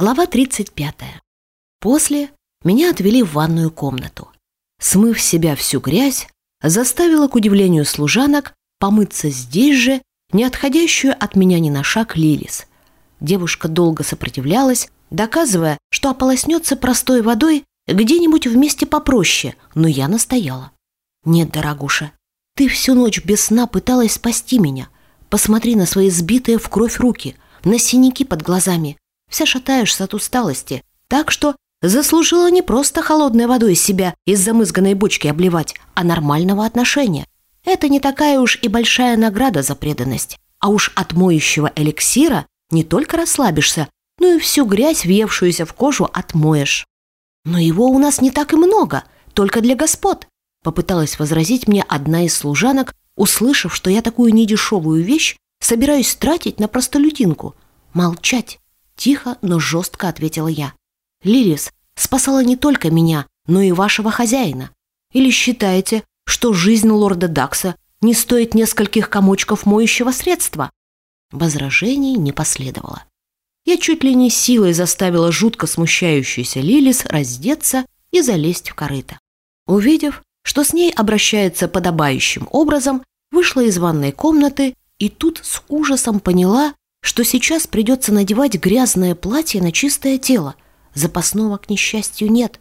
Глава 35. После меня отвели в ванную комнату. Смыв с себя всю грязь, заставила, к удивлению служанок, помыться здесь же, не отходящую от меня ни на шаг Лилис. Девушка долго сопротивлялась, доказывая, что ополоснется простой водой где-нибудь в месте попроще, но я настояла. «Нет, дорогуша, ты всю ночь без сна пыталась спасти меня. Посмотри на свои сбитые в кровь руки, на синяки под глазами вся шатаешься от усталости, так что заслужила не просто холодной водой себя из замызганной бочки обливать, а нормального отношения. Это не такая уж и большая награда за преданность. А уж от моющего эликсира не только расслабишься, но и всю грязь, въевшуюся в кожу, отмоешь. Но его у нас не так и много, только для господ, попыталась возразить мне одна из служанок, услышав, что я такую недешевую вещь собираюсь тратить на простолюдинку. Молчать. Тихо, но жестко ответила я. Лилис спасала не только меня, но и вашего хозяина. Или считаете, что жизнь лорда Дакса не стоит нескольких комочков моющего средства? Возражений не последовало. Я чуть ли не силой заставила жутко смущающуюся Лилис раздеться и залезть в корыто. Увидев, что с ней обращается подобающим образом, вышла из ванной комнаты и тут с ужасом поняла, что сейчас придется надевать грязное платье на чистое тело. Запасного, к несчастью, нет.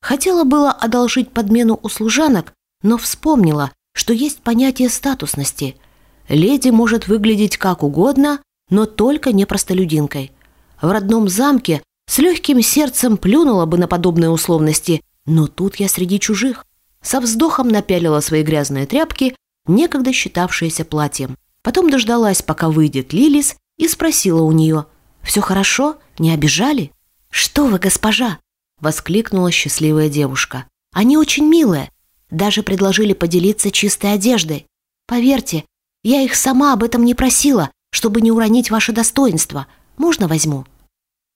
Хотела было одолжить подмену у служанок, но вспомнила, что есть понятие статусности. Леди может выглядеть как угодно, но только не простолюдинкой. В родном замке с легким сердцем плюнула бы на подобные условности, но тут я среди чужих. Со вздохом напялила свои грязные тряпки, некогда считавшиеся платьем. Потом дождалась, пока выйдет Лилис, и спросила у нее, «Все хорошо? Не обижали?» «Что вы, госпожа!» — воскликнула счастливая девушка. «Они очень милые. Даже предложили поделиться чистой одеждой. Поверьте, я их сама об этом не просила, чтобы не уронить ваше достоинство. Можно возьму?»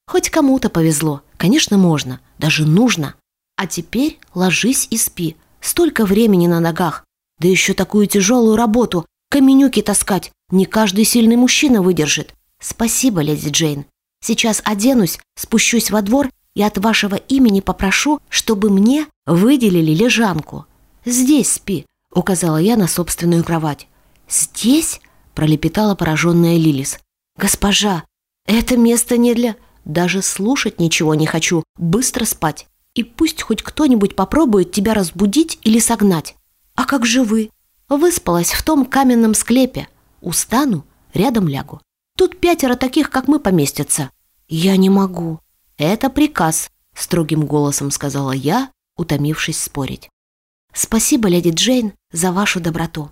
Хоть кому-то повезло. Конечно, можно. Даже нужно. А теперь ложись и спи. Столько времени на ногах. Да еще такую тяжелую работу. Каменюки таскать не каждый сильный мужчина выдержит. Спасибо, леди Джейн. Сейчас оденусь, спущусь во двор и от вашего имени попрошу, чтобы мне выделили лежанку. Здесь спи, указала я на собственную кровать. Здесь? пролепетала пораженная Лилис. Госпожа, это место не для... Даже слушать ничего не хочу, быстро спать. И пусть хоть кто-нибудь попробует тебя разбудить или согнать. А как же вы? Выспалась в том каменном склепе. Устану, рядом лягу. Тут пятеро таких, как мы, поместятся. Я не могу. Это приказ, строгим голосом сказала я, утомившись спорить. Спасибо, леди Джейн, за вашу доброту.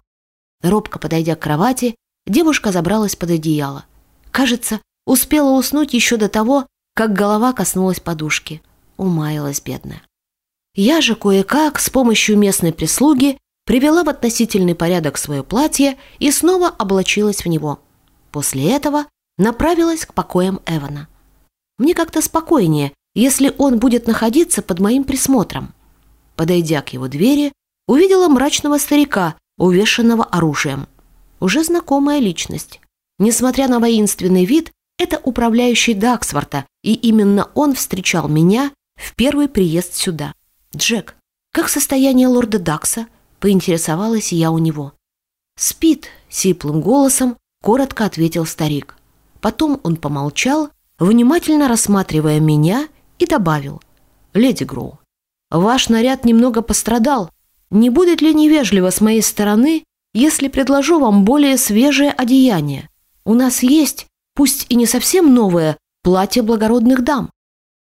Робко подойдя к кровати, девушка забралась под одеяло. Кажется, успела уснуть еще до того, как голова коснулась подушки. Умаялась бедная. Я же кое-как с помощью местной прислуги привела в относительный порядок свое платье и снова облачилась в него. После этого направилась к покоям Эвана. Мне как-то спокойнее, если он будет находиться под моим присмотром. Подойдя к его двери, увидела мрачного старика, увешанного оружием. Уже знакомая личность. Несмотря на воинственный вид, это управляющий Даксворта, и именно он встречал меня в первый приезд сюда. «Джек, как состояние лорда Дакса?» Поинтересовалась я у него. «Спит», — сиплым голосом коротко ответил старик. Потом он помолчал, внимательно рассматривая меня, и добавил. «Леди Гроу, ваш наряд немного пострадал. Не будет ли невежливо с моей стороны, если предложу вам более свежее одеяние? У нас есть, пусть и не совсем новое, платье благородных дам.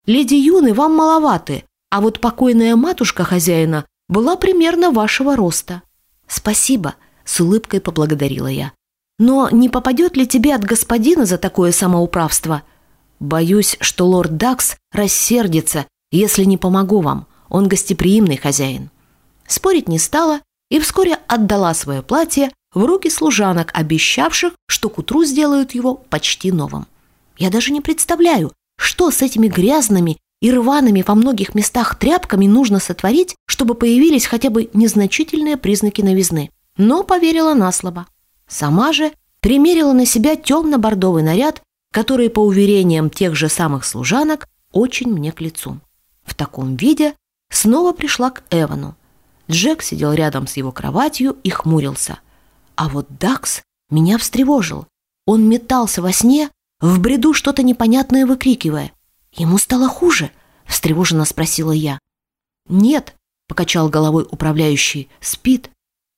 Леди Юны вам маловаты, а вот покойная матушка хозяина была примерно вашего роста». «Спасибо», — с улыбкой поблагодарила я. «Но не попадет ли тебе от господина за такое самоуправство?» «Боюсь, что лорд Дакс рассердится, если не помогу вам. Он гостеприимный хозяин». Спорить не стала и вскоре отдала свое платье в руки служанок, обещавших, что к утру сделают его почти новым. Я даже не представляю, что с этими грязными и рваными во многих местах тряпками нужно сотворить, чтобы появились хотя бы незначительные признаки новизны. Но поверила на слабо. Сама же примерила на себя темно-бордовый наряд, которые, по уверениям тех же самых служанок, очень мне к лицу. В таком виде снова пришла к Эвану. Джек сидел рядом с его кроватью и хмурился. А вот Дакс меня встревожил. Он метался во сне, в бреду что-то непонятное выкрикивая. «Ему стало хуже?» – встревоженно спросила я. «Нет», – покачал головой управляющий, – «спит.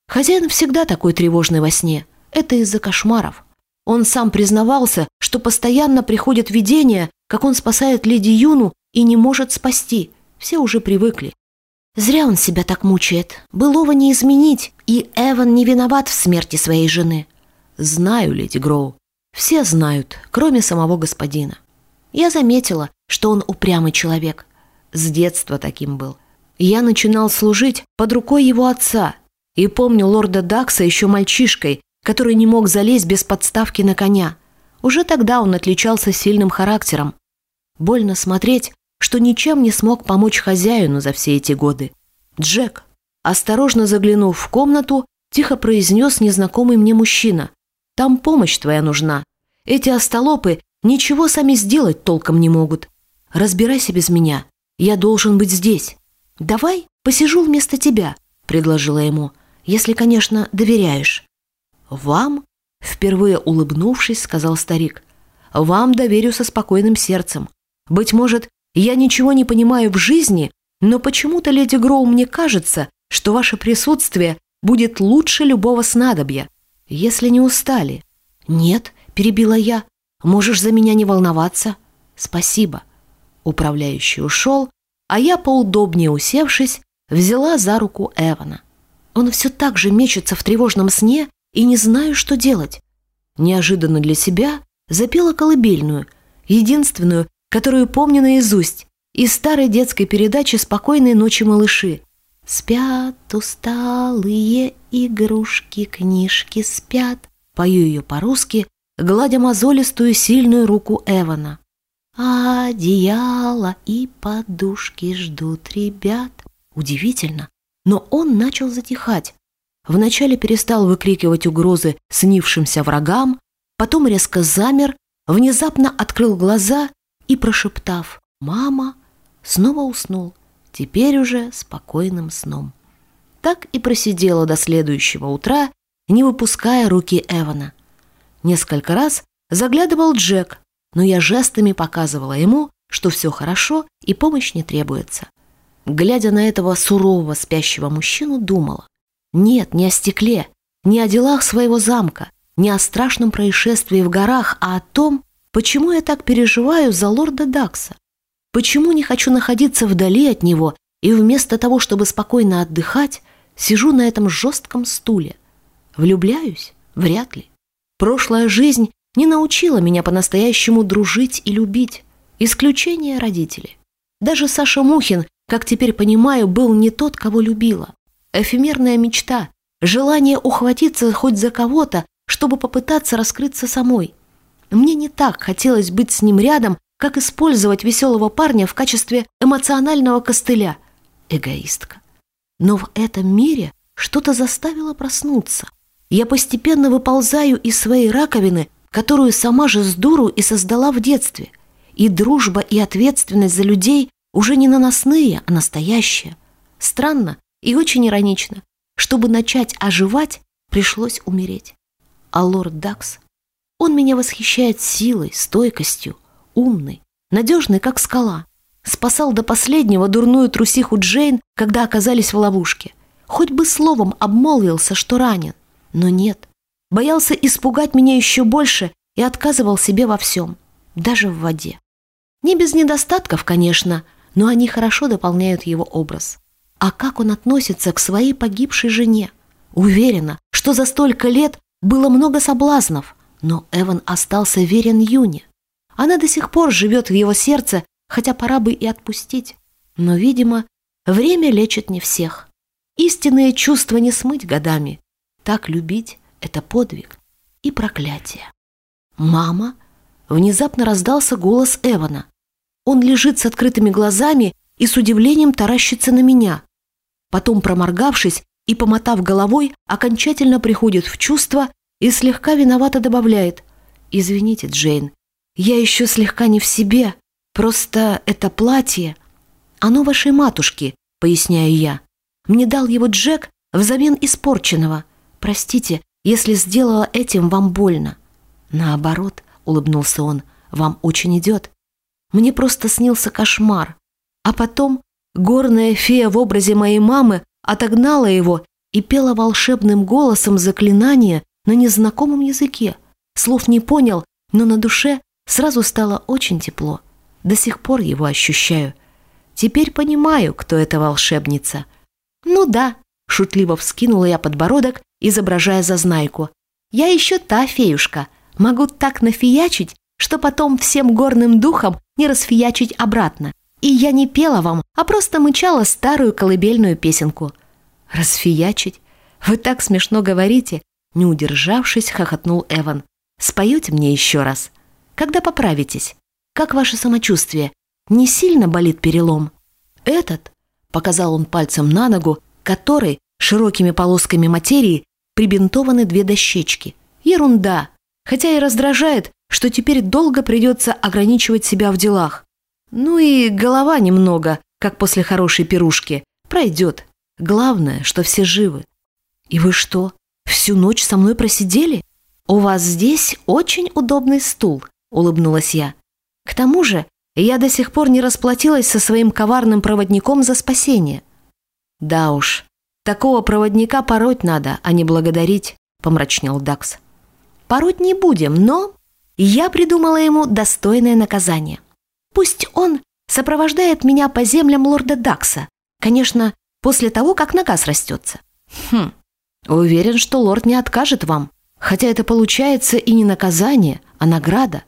Хозяин всегда такой тревожный во сне. Это из-за кошмаров. Он сам признавался, что постоянно приходят видения, как он спасает леди Юну и не может спасти. Все уже привыкли. Зря он себя так мучает. Былого не изменить, и Эван не виноват в смерти своей жены. Знаю, леди Гроу. Все знают, кроме самого господина. Я заметила, что он упрямый человек. С детства таким был. Я начинал служить под рукой его отца и помню лорда Дакса еще мальчишкой, который не мог залезть без подставки на коня. Уже тогда он отличался сильным характером. Больно смотреть, что ничем не смог помочь хозяину за все эти годы. Джек, осторожно заглянув в комнату, тихо произнес незнакомый мне мужчина. «Там помощь твоя нужна. Эти остолопы ничего сами сделать толком не могут. Разбирайся без меня. Я должен быть здесь. Давай посижу вместо тебя», — предложила ему, «если, конечно, доверяешь». «Вам?» — впервые улыбнувшись, сказал старик. «Вам доверю со спокойным сердцем. Быть может, я ничего не понимаю в жизни, но почему-то, леди Гроу, мне кажется, что ваше присутствие будет лучше любого снадобья, если не устали». «Нет», — перебила я, — «можешь за меня не волноваться». «Спасибо». Управляющий ушел, а я, поудобнее усевшись, взяла за руку Эвана. Он все так же мечется в тревожном сне, и не знаю, что делать. Неожиданно для себя запела колыбельную, единственную, которую помню наизусть, из старой детской передачи «Спокойной ночи, малыши». «Спят усталые игрушки, книжки спят». Пою ее по-русски, гладя мозолистую сильную руку Эвана. А одеяло и подушки ждут ребят. Удивительно, но он начал затихать. Вначале перестал выкрикивать угрозы снившимся врагам, потом резко замер, внезапно открыл глаза и, прошептав «Мама», снова уснул, теперь уже спокойным сном. Так и просидела до следующего утра, не выпуская руки Эвана. Несколько раз заглядывал Джек, но я жестами показывала ему, что все хорошо и помощь не требуется. Глядя на этого сурового спящего мужчину, думала, нет, не о стекле, не о делах своего замка, не о страшном происшествии в горах, а о том, почему я так переживаю за лорда Дакса. Почему не хочу находиться вдали от него и вместо того, чтобы спокойно отдыхать, сижу на этом жестком стуле. Влюбляюсь? Вряд ли. Прошлая жизнь не научила меня по-настоящему дружить и любить. Исключение родители. Даже Саша Мухин, как теперь понимаю, был не тот, кого любила эфемерная мечта, желание ухватиться хоть за кого-то, чтобы попытаться раскрыться самой. Мне не так хотелось быть с ним рядом, как использовать веселого парня в качестве эмоционального костыля. Эгоистка. Но в этом мире что-то заставило проснуться. Я постепенно выползаю из своей раковины, которую сама же с дуру и создала в детстве. И дружба, и ответственность за людей уже не наносные, а настоящие. Странно, и очень иронично. Чтобы начать оживать, пришлось умереть. А лорд Дакс, он меня восхищает силой, стойкостью, умный, надежный, как скала. Спасал до последнего дурную трусиху Джейн, когда оказались в ловушке. Хоть бы словом обмолвился, что ранен. Но нет. Боялся испугать меня еще больше и отказывал себе во всем, даже в воде. Не без недостатков, конечно, но они хорошо дополняют его образ. А как он относится к своей погибшей жене? Уверена, что за столько лет было много соблазнов, но Эван остался верен Юне. Она до сих пор живет в его сердце, хотя пора бы и отпустить. Но, видимо, время лечит не всех. Истинные чувства не смыть годами. Так любить — это подвиг и проклятие. «Мама!» — внезапно раздался голос Эвана. Он лежит с открытыми глазами и с удивлением таращится на меня. Потом, проморгавшись и помотав головой, окончательно приходит в чувство и слегка виновато добавляет «Извините, Джейн, Я еще слегка не в себе. Просто это платье. Оно вашей матушки, поясняю я. Мне дал его Джек взамен испорченного. Простите, если сделала этим вам больно. Наоборот, улыбнулся он, вам очень идет. Мне просто снился кошмар. А потом горная фея в образе моей мамы отогнала его и пела волшебным голосом заклинание на незнакомом языке. Слов не понял, но на душе сразу стало очень тепло. До сих пор его ощущаю. Теперь понимаю, кто эта волшебница. Ну да, шутливо вскинула я подбородок, изображая зазнайку. Я еще та феюшка. Могу так нафиячить, что потом всем горным духом не расфиячить обратно. И я не пела вам, а просто мычала старую колыбельную песенку. Расфиячить? Вы так смешно говорите. Не удержавшись, хохотнул Эван. Споете мне еще раз? Когда поправитесь? Как ваше самочувствие? Не сильно болит перелом? Этот, показал он пальцем на ногу, которой широкими полосками материи прибинтованы две дощечки. Ерунда. Хотя и раздражает, что теперь долго придется ограничивать себя в делах. Ну и голова немного, как после хорошей пирушки. Пройдет. Главное, что все живы. И вы что, всю ночь со мной просидели? У вас здесь очень удобный стул, улыбнулась я. К тому же, я до сих пор не расплатилась со своим коварным проводником за спасение. Да уж, такого проводника пороть надо, а не благодарить, помрачнел Дакс. Пороть не будем, но я придумала ему достойное наказание. Пусть он сопровождает меня по землям лорда Дакса. Конечно, после того, как нога срастется. Хм, уверен, что лорд не откажет вам. Хотя это получается и не наказание, а награда.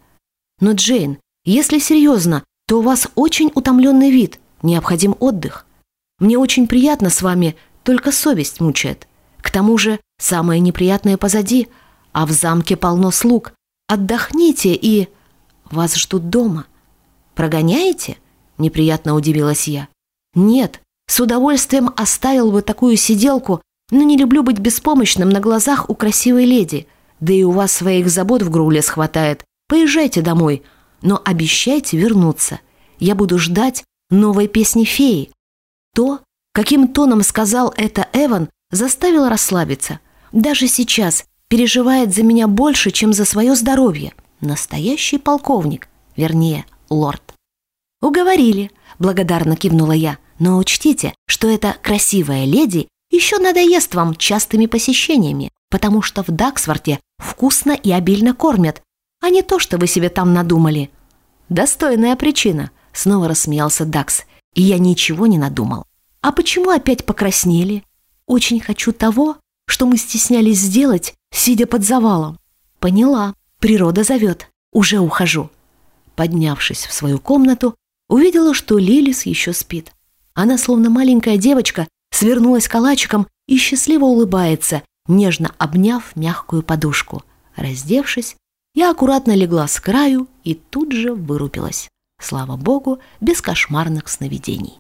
Но, Джейн, если серьезно, то у вас очень утомленный вид, необходим отдых. Мне очень приятно с вами, только совесть мучает. К тому же самое неприятное позади, а в замке полно слуг, Отдохните и... Вас ждут дома. Прогоняете? Неприятно удивилась я. Нет, с удовольствием оставил бы такую сиделку, но не люблю быть беспомощным на глазах у красивой леди. Да и у вас своих забот в Груле хватает. Поезжайте домой, но обещайте вернуться. Я буду ждать новой песни феи. То, каким тоном сказал это Эван, заставил расслабиться. Даже сейчас, переживает за меня больше, чем за свое здоровье. Настоящий полковник, вернее, лорд. «Уговорили», — благодарно кивнула я. «Но учтите, что эта красивая леди еще надоест вам частыми посещениями, потому что в Даксворте вкусно и обильно кормят, а не то, что вы себе там надумали». «Достойная причина», — снова рассмеялся Дакс, и я ничего не надумал. «А почему опять покраснели? Очень хочу того, что мы стеснялись сделать, сидя под завалом. Поняла, природа зовет, уже ухожу. Поднявшись в свою комнату, увидела, что Лилис еще спит. Она, словно маленькая девочка, свернулась калачиком и счастливо улыбается, нежно обняв мягкую подушку. Раздевшись, я аккуратно легла с краю и тут же вырубилась. Слава богу, без кошмарных сновидений.